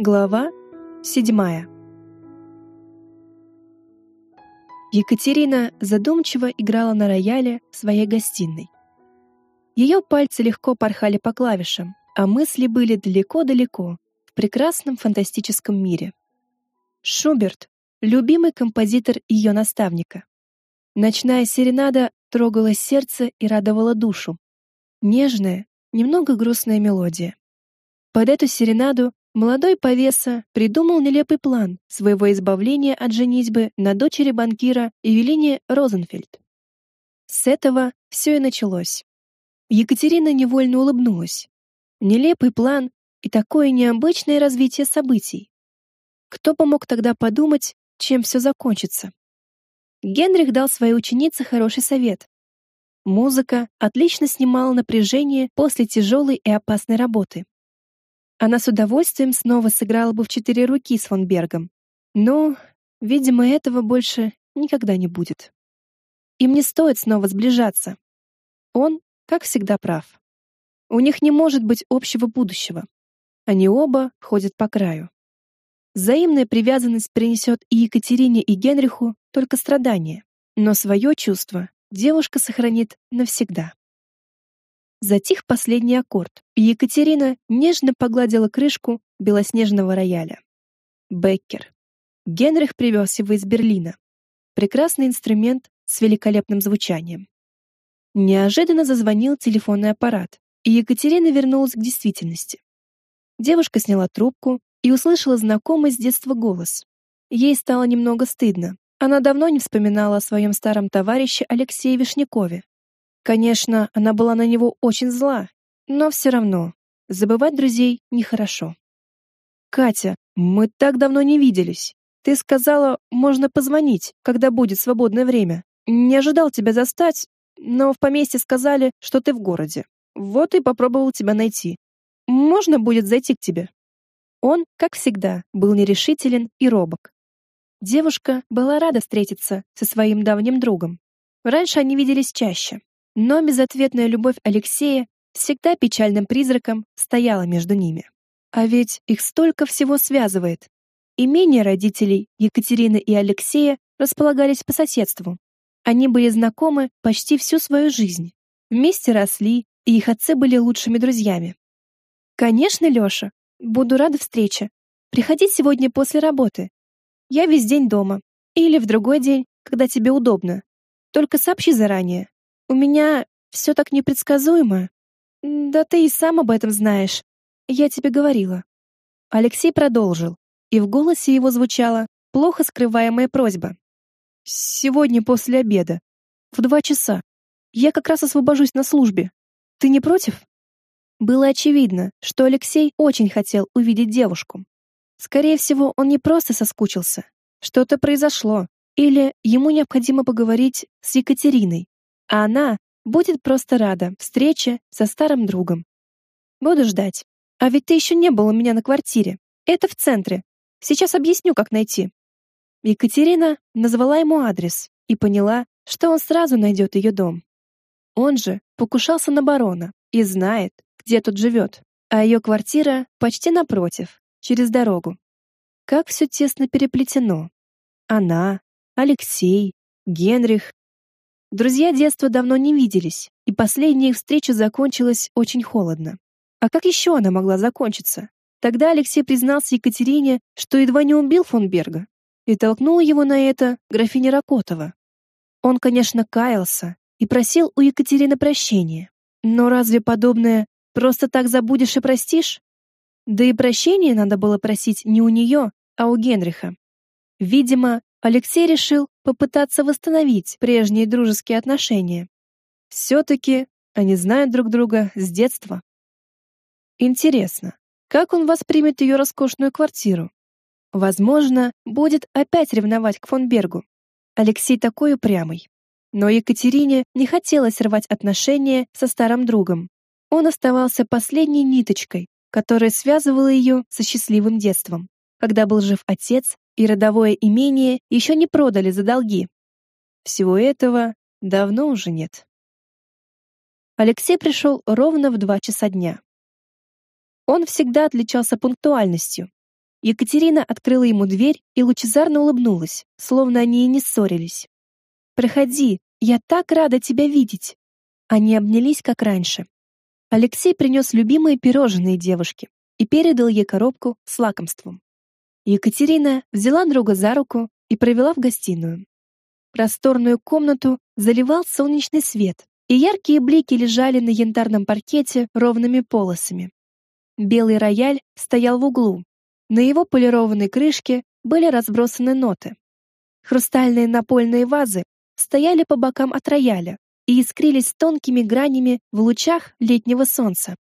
Глава седьмая. Екатерина задумчиво играла на рояле в своей гостиной. Ее пальцы легко порхали по клавишам, а мысли были далеко-далеко, в прекрасном фантастическом мире. Шуберт — любимый композитор ее наставника. Ночная серенада трогала сердце и радовала душу. Нежная, немного грустная мелодия. Под эту серенаду молодой повеса придумал нелепый план своего избавления от женитьбы на дочери банкира Евелине Розенфельд. С этого все и началось. Екатерина невольно улыбнулась. Нелепый план и такое необычное развитие событий. Кто помог тогда подумать, чем все закончится? Генрих дал своей ученице хороший совет. Музыка отлично снимала напряжение после тяжелой и опасной работы. Она с удовольствием снова сыграла бы в четыре руки с фон Бергом. Но, видимо, этого больше никогда не будет. Им не стоит снова сближаться. Он, как всегда, прав. У них не может быть общего будущего. Они оба ходят по краю. Взаимная привязанность принесет и Екатерине, и Генриху только страдания, но свое чувство девушка сохранит навсегда. Затих последний аккорд, и Екатерина нежно погладила крышку белоснежного рояля. Беккер. Генрих привез его из Берлина. Прекрасный инструмент с великолепным звучанием. Неожиданно зазвонил телефонный аппарат, и Екатерина вернулась к действительности. Девушка сняла трубку и услышала знакомый с детства голос. Ей стало немного стыдно. Она давно не вспоминала о своем старом товарище Алексее Вишнякове, Конечно, она была на него очень зла, но все равно забывать друзей нехорошо. Катя, мы так давно не виделись. Ты сказала, можно позвонить, когда будет свободное время. Не ожидал тебя застать, но в поместье сказали, что ты в городе. Вот и попробовал тебя найти. Можно будет зайти к тебе. Он, как всегда, был нерешителен и робок. Девушка была рада встретиться со своим давним другом. Раньше они виделись чаще, но безответная любовь Алексея всегда печальным призраком стояла между ними. А ведь их столько всего связывает. Имения родителей Екатерины и Алексея располагались по соседству. Они были знакомы почти всю свою жизнь. Вместе росли, и их отцы были лучшими друзьями. Конечно, Лёша, буду рада встрече. Приходи сегодня после работы. Я весь день дома или в другой день, когда тебе удобно. Только сообщи заранее. У меня все так непредсказуемо. Да ты и сам об этом знаешь. Я тебе говорила. Алексей продолжил, и в голосе его звучала плохо скрываемая просьба. Сегодня после обеда, в два часа. Я как раз освобожусь на службе. Ты не против? Было очевидно, что Алексей очень хотел увидеть девушку. Скорее всего, он не просто соскучился. Что-то произошло, или ему необходимо поговорить с Екатериной, а она будет просто рада встрече со старым другом. Буду ждать. А ведь ты еще не был у меня на квартире. Это в центре. Сейчас объясню, как найти. Екатерина назвала ему адрес и поняла, что он сразу найдет ее дом. Он же покушался на барона и знает, где тут живет, а ее квартира почти напротив, через дорогу. Как все тесно переплетено. Она, Алексей, Генрих Друзья детства давно не виделись, и последняя их встреча закончилась очень холодно. А как еще она могла закончиться? Тогда Алексей признался Екатерине, что едва не убил фон Берга, и толкнул его на это графиня Ракотова. Он, конечно, каялся и просил у Екатерины прощения. Но разве подобное просто так забудешь и простишь? Да и прощения надо было просить не у нее, а у Генриха. Видимо, Алексей решил попытаться восстановить прежние дружеские отношения. Все-таки они знают друг друга с детства. Интересно, как он воспримет ее роскошную квартиру? Возможно, будет опять ревновать к фон Бергу. Алексей такой упрямый. Но Екатерине не хотелось рвать отношения со старым другом. Он оставался последней ниточкой, которая связывала ее со счастливым детством, когда был жив отец и родовое имение еще не продали за долги. Всего этого давно уже нет. Алексей пришел ровно в два часа дня. Он всегда отличался пунктуальностью. Екатерина открыла ему дверь и лучезарно улыбнулась, словно они и не ссорились. «Проходи, я так рада тебя видеть!» Они обнялись, как раньше. Алексей принес любимые пирожные девушке и передал ей коробку с лакомством. Екатерина взяла друга за руку и провела в гостиную. Просторную комнату заливал солнечный свет, и яркие блики лежали на янтарном паркете ровными полосами. Белый рояль стоял в углу, на его полированной крышке были разбросаны ноты. Хрустальные напольные вазы стояли по бокам от рояля и искрились тонкими гранями в лучах летнего солнца.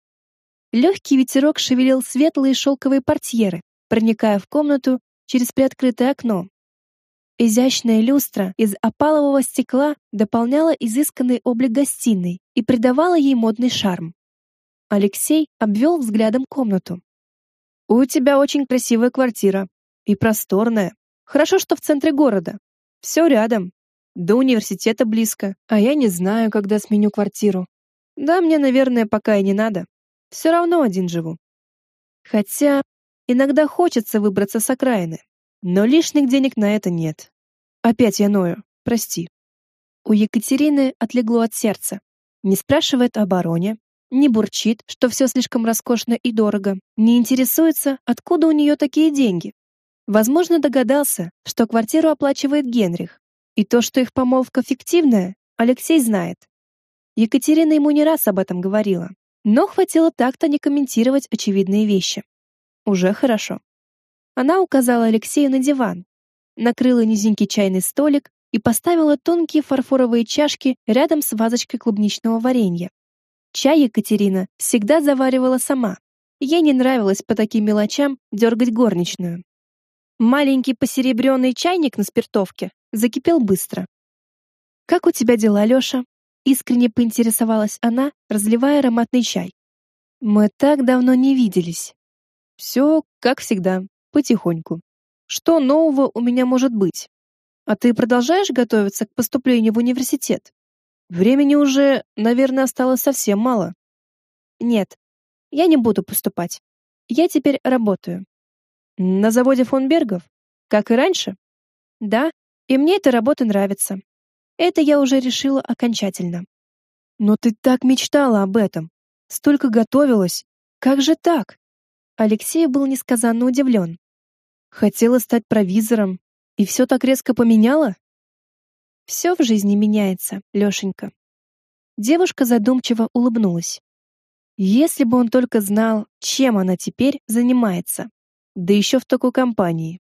Легкий ветерок шевелил светлые шелковые портьеры, проникая в комнату через приоткрытое окно. Изящная люстра из опалового стекла дополняла изысканный облик гостиной и придавала ей модный шарм. Алексей обвел взглядом комнату. У тебя очень красивая квартира и просторная. Хорошо, что в центре города. Все рядом. До университета близко, а я не знаю, когда сменю квартиру. Да, мне, наверное, пока и не надо. Все равно один живу. Хотя иногда хочется выбраться с окраины, но лишних денег на это нет. Опять я ною. Прости. У Екатерины отлегло от сердца. Не спрашивает о бароне, не бурчит, что все слишком роскошно и дорого, не интересуется, откуда у нее такие деньги. Возможно, догадался, что квартиру оплачивает Генрих, и то, что их помолвка фиктивная, Алексей знает. Екатерина ему не раз об этом говорила, но хватило так-то не комментировать очевидные вещи. Уже хорошо. Она указала Алексею на диван, накрыла низенький чайный столик и поставила тонкие фарфоровые чашки рядом с вазочкой клубничного варенья. Чай Екатерина всегда заваривала сама. Ей не нравилось по таким мелочам дергать горничную. Маленький посеребренный чайник на спиртовке закипел быстро. «Как у тебя дела, Леша?» Искренне поинтересовалась она, разливая ароматный чай. «Мы так давно не виделись». «Все, как всегда, потихоньку. Что нового у меня может быть? А ты продолжаешь готовиться к поступлению в университет?» Времени уже, наверное, осталось совсем мало. Нет, я не буду поступать. Я теперь работаю. На заводе фон Бергов? Как и раньше? Да, и мне эта работа нравится. Это я уже решила окончательно. Но ты так мечтала об этом. Столько готовилась. Как же так? Алексей был несказанно удивлен. Хотела стать провизором, и все так резко поменяла? Все в жизни меняется, Лешенька. Девушка задумчиво улыбнулась. Если бы он только знал, чем она теперь занимается, да еще в такой компании.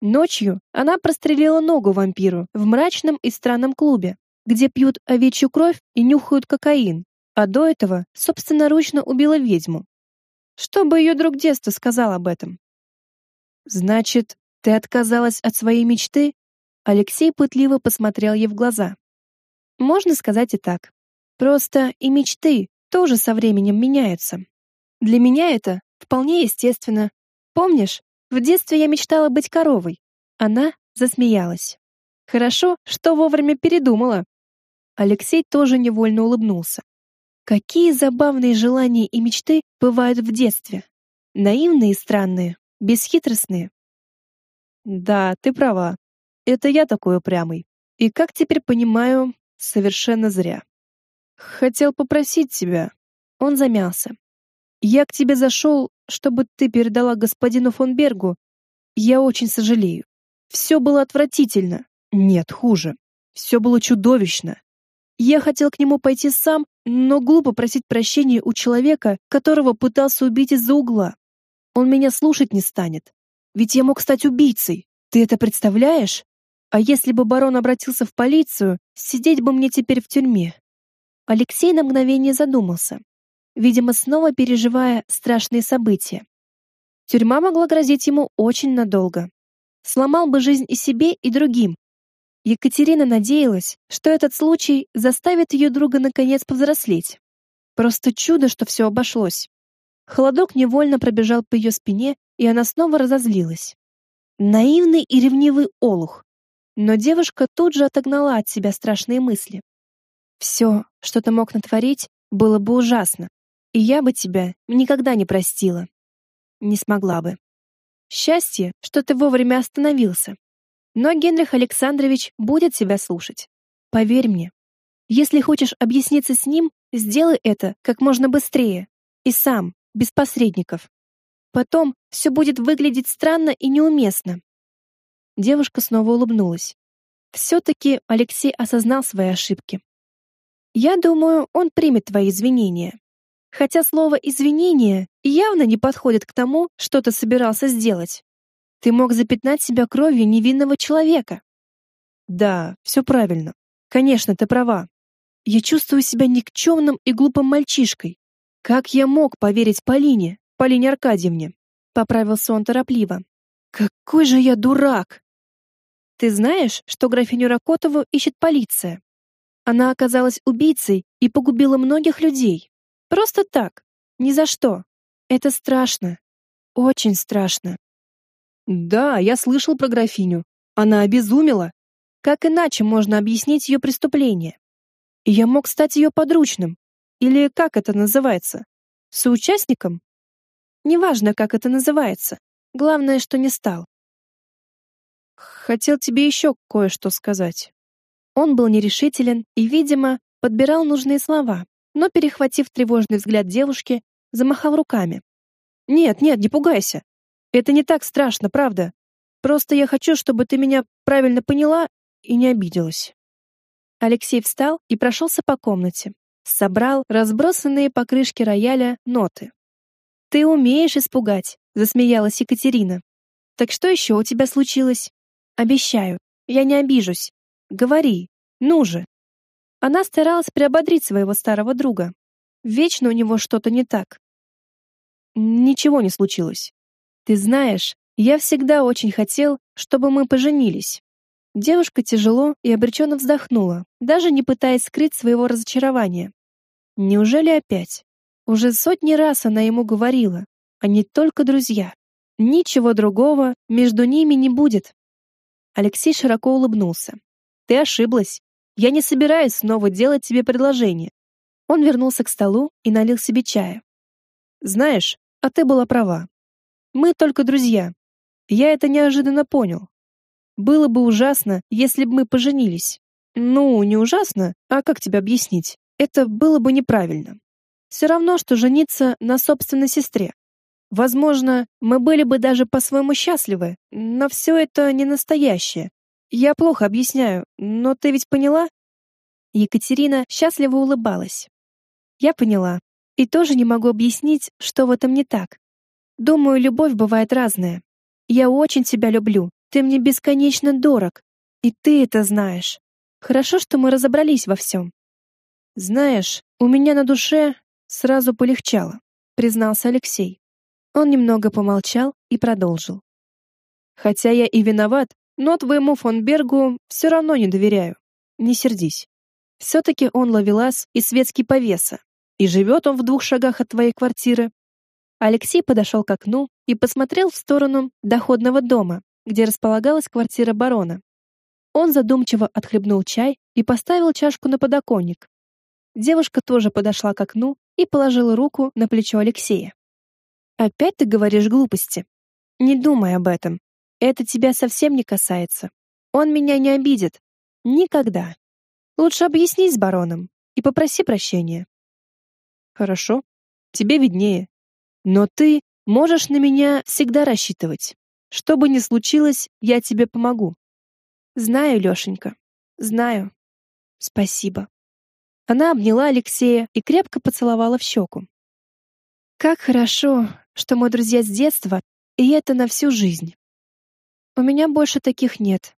Ночью она прострелила ногу вампиру в мрачном и странном клубе, где пьют овечью кровь и нюхают кокаин, а до этого собственноручно убила ведьму. Что бы ее друг детства сказал об этом? Значит, ты отказалась от своей мечты Алексей пытливо посмотрел ей в глаза. Можно сказать и так. Просто и мечты тоже со временем меняются. Для меня это вполне естественно. Помнишь, в детстве я мечтала быть коровой. Она засмеялась. Хорошо, что вовремя передумала. Алексей тоже невольно улыбнулся. Какие забавные желания и мечты бывают в детстве. Наивные и странные, бесхитростные. Да, ты права. Это я такой упрямый. И как теперь понимаю, совершенно зря. Хотел попросить тебя. Он замялся. Я к тебе зашел, чтобы ты передала господину фон Бергу. Я очень сожалею. Все было отвратительно. Нет, хуже. Все было чудовищно. Я хотел к нему пойти сам, но глупо просить прощения у человека, которого пытался убить из-за угла. Он меня слушать не станет. Ведь я мог стать убийцей. Ты это представляешь? А если бы барон обратился в полицию, сидеть бы мне теперь в тюрьме. Алексей на мгновение задумался, видимо, снова переживая страшные события. Тюрьма могла грозить ему очень надолго. Сломал бы жизнь и себе, и другим. Екатерина надеялась, что этот случай заставит ее друга наконец повзрослеть. Просто чудо, что все обошлось. Холодок невольно пробежал по ее спине, и она снова разозлилась. Наивный и ревнивый олух. Но девушка тут же отогнала от себя страшные мысли. Все, что ты мог натворить, было бы ужасно, и я бы тебя никогда не простила. Не смогла бы. Счастье, что ты вовремя остановился. Но Генрих Александрович будет тебя слушать. Поверь мне. Если хочешь объясниться с ним, сделай это как можно быстрее. И сам, без посредников. Потом все будет выглядеть странно и неуместно. Девушка снова улыбнулась. Все-таки Алексей осознал свои ошибки. Я думаю, он примет твои извинения. Хотя слово «извинение» явно не подходит к тому, что ты собирался сделать. Ты мог запятнать себя кровью невинного человека. Да, все правильно. Конечно, ты права. Я чувствую себя никчемным и глупым мальчишкой. Как я мог поверить Полине, Полине Аркадьевне? Поправился он торопливо. Какой же я дурак! Ты знаешь, что графиню Ракотову ищет полиция? Она оказалась убийцей и погубила многих людей. Просто так, ни за что. Это страшно. Очень страшно. Да, я слышал про графиню. Она обезумела. Как иначе можно объяснить ее преступление? Я мог стать ее подручным. Или как это называется? Соучастником? Неважно, как это называется. Главное, что не стал. Хотел тебе еще кое-что сказать. Он был нерешителен и, видимо, подбирал нужные слова, но, перехватив тревожный взгляд девушки, замахал руками. «Нет, нет, не пугайся. Это не так страшно, правда. Просто я хочу, чтобы ты меня правильно поняла и не обиделась». Алексей встал и прошелся по комнате. Собрал разбросанные по крышке рояля ноты. «Ты умеешь испугать», — засмеялась Екатерина. «Так что еще у тебя случилось?» «Обещаю, я не обижусь. Говори, ну же!» Она старалась приободрить своего старого друга. Вечно у него что-то не так. Ничего не случилось. Ты знаешь, я всегда очень хотел, чтобы мы поженились. Девушка тяжело и обреченно вздохнула, даже не пытаясь скрыть своего разочарования. Неужели опять? Уже сотни раз она ему говорила, они только друзья. Ничего другого между ними не будет. Алексей широко улыбнулся. Ты ошиблась. Я не собираюсь снова делать тебе предложение. Он вернулся к столу и налил себе чая. Знаешь, а ты была права. Мы только друзья. Я это неожиданно понял. Было бы ужасно, если бы мы поженились. Ну, не ужасно, а как тебе объяснить? Это было бы неправильно. Все равно, что жениться на собственной сестре. Возможно, мы были бы даже по-своему счастливы, но все это не настоящее. Я плохо объясняю, но ты ведь поняла? Екатерина счастливо улыбалась. Я поняла. И тоже не могу объяснить, что в этом не так. Думаю, любовь бывает разная. Я очень тебя люблю. Ты мне бесконечно дорог. И ты это знаешь. Хорошо, что мы разобрались во всем. Знаешь, у меня на душе сразу полегчало, признался Алексей. Он немного помолчал и продолжил. Хотя я и виноват, но твоему фон Бергу все равно не доверяю. Не сердись. Все-таки он ловелас и светский повеса, и живет он в двух шагах от твоей квартиры. Алексей подошел к окну и посмотрел в сторону доходного дома, где располагалась квартира барона. Он задумчиво отхлебнул чай и поставил чашку на подоконник. Девушка тоже подошла к окну и положила руку на плечо Алексея. «Опять ты говоришь глупости? Не думай об этом. Это тебя совсем не касается. Он меня не обидит. Никогда. Лучше объяснись с бароном и попроси прощения. Хорошо. Тебе виднее. Но ты можешь на меня всегда рассчитывать. Что бы ни случилось, я тебе помогу. Знаю, Лёшенька. Знаю. Спасибо. Она обняла Алексея и крепко поцеловала в щеку. Как хорошо, что мы друзья с детства, и это на всю жизнь. У меня больше таких нет.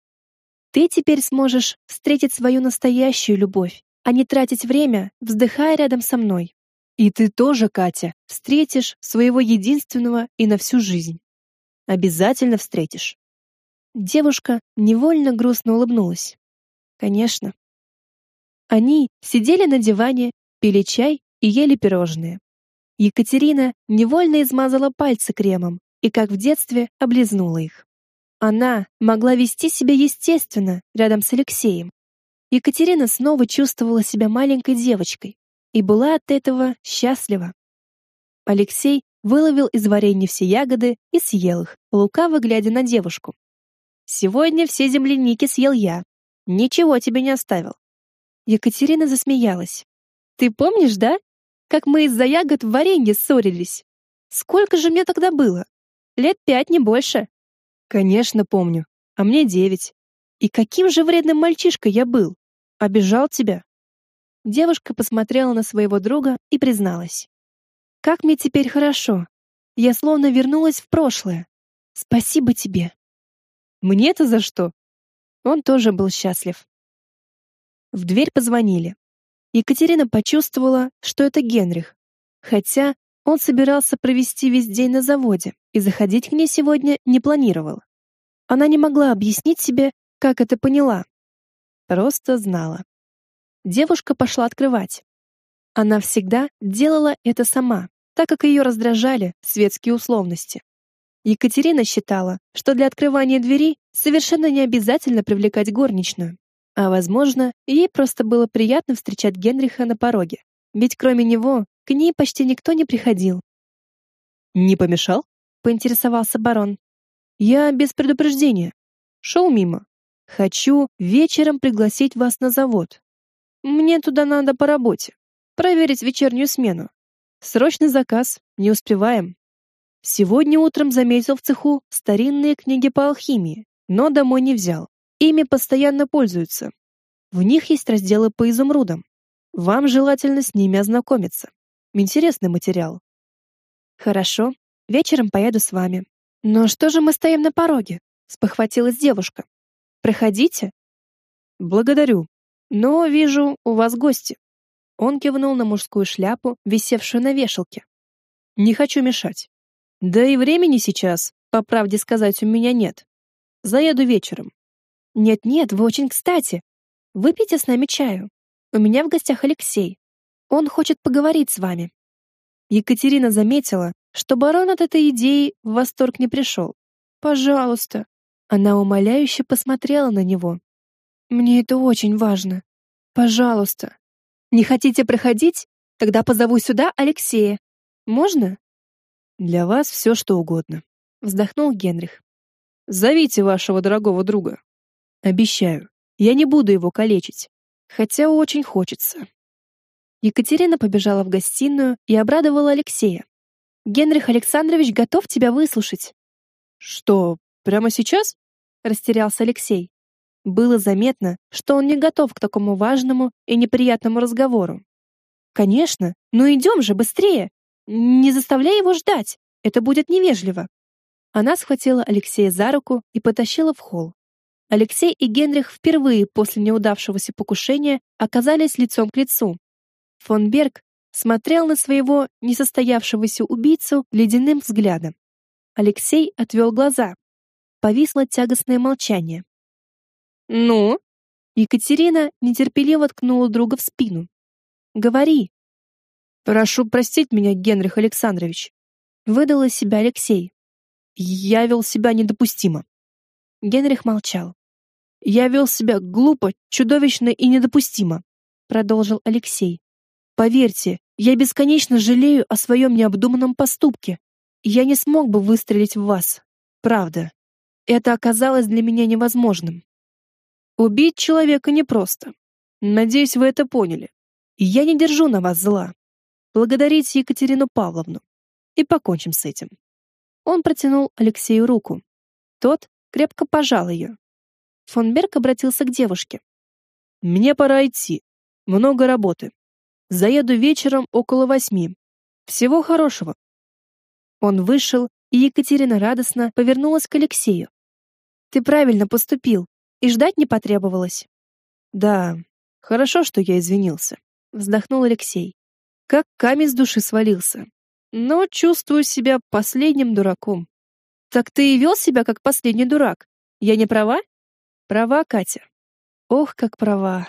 Ты теперь сможешь встретить свою настоящую любовь, а не тратить время, вздыхая рядом со мной. И ты тоже, Катя, встретишь своего единственного и на всю жизнь. Обязательно встретишь. Девушка невольно грустно улыбнулась. Конечно. Они сидели на диване, пили чай и ели пирожные. Екатерина невольно измазала пальцы кремом и, как в детстве, облизнула их. Она могла вести себя естественно рядом с Алексеем. Екатерина снова чувствовала себя маленькой девочкой и была от этого счастлива. Алексей выловил из варенья все ягоды и съел их, лукаво глядя на девушку. «Сегодня все земляники съел я. Ничего тебе не оставил». Екатерина засмеялась. «Ты помнишь, да? Как мы из-за ягод в варенье ссорились? Сколько же мне тогда было? Лет пять, не больше». «Конечно, помню. А мне девять. И каким же вредным мальчишкой я был? Обижал тебя?» Девушка посмотрела на своего друга и призналась. «Как мне теперь хорошо. Я словно вернулась в прошлое. Спасибо тебе». «Мне-то за что?» Он тоже был счастлив. В дверь позвонили. Екатерина почувствовала, что это Генрих, хотя он собирался провести весь день на заводе и заходить к ней сегодня не планировал. Она не могла объяснить себе, как это поняла. Просто знала. Девушка пошла открывать. Она всегда делала это сама, так как ее раздражали светские условности. Екатерина считала, что для открывания двери совершенно не обязательно привлекать горничную. А возможно, ей просто было приятно встречать Генриха на пороге. Ведь кроме него, к ней почти никто не приходил. «Не помешал?» — поинтересовался барон. «Я без предупреждения. Шел мимо. Хочу вечером пригласить вас на завод. Мне туда надо по работе. Проверить вечернюю смену. Срочный заказ. Не успеваем. Сегодня утром заметил в цеху старинные книги по алхимии, но домой не взял. Ими постоянно пользуются. В них есть разделы по изумрудам. Вам желательно с ними ознакомиться. Интересный материал. Хорошо, вечером поеду с вами. Но что же мы стоим на пороге? Спохватилась девушка. Проходите. Благодарю. Но вижу, у вас гости. Он кивнул на мужскую шляпу, висевшую на вешалке. Не хочу мешать. Да и времени сейчас, по правде сказать, у меня нет. Заеду вечером. Нет-нет, вы очень кстати. Выпейте с нами чаю. У меня в гостях Алексей. Он хочет поговорить с вами. Екатерина заметила, что барон от этой идеи в восторг не пришел. Пожалуйста. Она умоляюще посмотрела на него. Мне это очень важно. Пожалуйста. Не хотите проходить? Тогда позову сюда Алексея. Можно? Для вас все, что угодно. Вздохнул Генрих. Зовите вашего дорогого друга. Обещаю, я не буду его калечить. Хотя очень хочется. Екатерина побежала в гостиную и обрадовала Алексея. Генрих Александрович готов тебя выслушать. Что, прямо сейчас? Растерялся Алексей. Было заметно, что он не готов к такому важному и неприятному разговору. Конечно, ну идем же быстрее. Не заставляй его ждать. Это будет невежливо. Она схватила Алексея за руку и потащила в холл. Алексей и Генрих впервые после неудавшегося покушения оказались лицом к лицу. Фон Берг смотрел на своего несостоявшегося убийцу ледяным взглядом. Алексей отвел глаза. Повисло тягостное молчание. «Ну?» Екатерина нетерпеливо ткнула друга в спину. «Говори». «Прошу простить меня, Генрих Александрович», — выдал из себя Алексей. «Я вел себя недопустимо». Генрих молчал. «Я вел себя глупо, чудовищно и недопустимо», — продолжил Алексей. «Поверьте, я бесконечно жалею о своем необдуманном поступке. Я не смог бы выстрелить в вас. Правда. Это оказалось для меня невозможным. Убить человека непросто. Надеюсь, вы это поняли. И я не держу на вас зла. Благодарите Екатерину Павловну. И покончим с этим. Он протянул Алексею руку. Тот крепко пожал ее. Фон Берг обратился к девушке. «Мне пора идти. Много работы. Заеду вечером около восьми. Всего хорошего». Он вышел, и Екатерина радостно повернулась к Алексею. «Ты правильно поступил и ждать не потребовалось. Да, хорошо, что я извинился, вздохнул Алексей. Как камень с души свалился. Но чувствую себя последним дураком. Так ты и вел себя как последний дурак. Я не права? Права, Катя. Ох, как права.